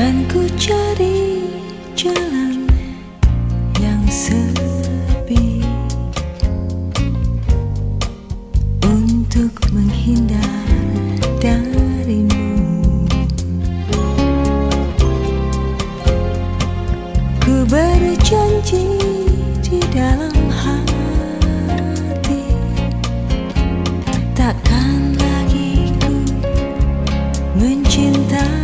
Kan ku cari jalan yang sepi Untuk menghindar darimu. Ku berjanji di dalam hati Takkan lagi ku mencintai.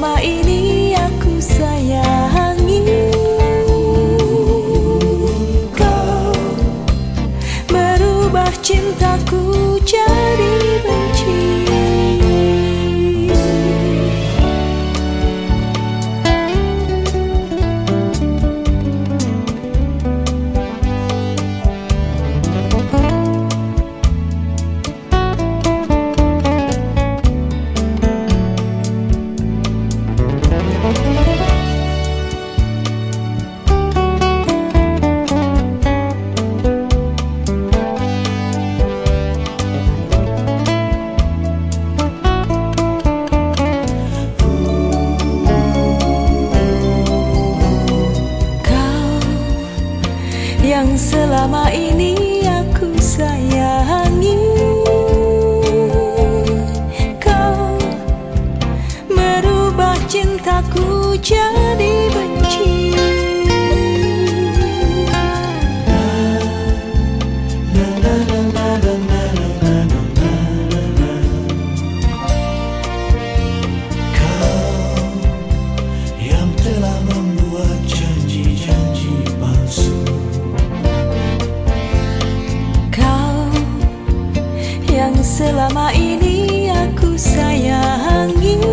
selama ini aku sayangi Kau. Merubah cintaku jadi selama ini selama ini aku sayangi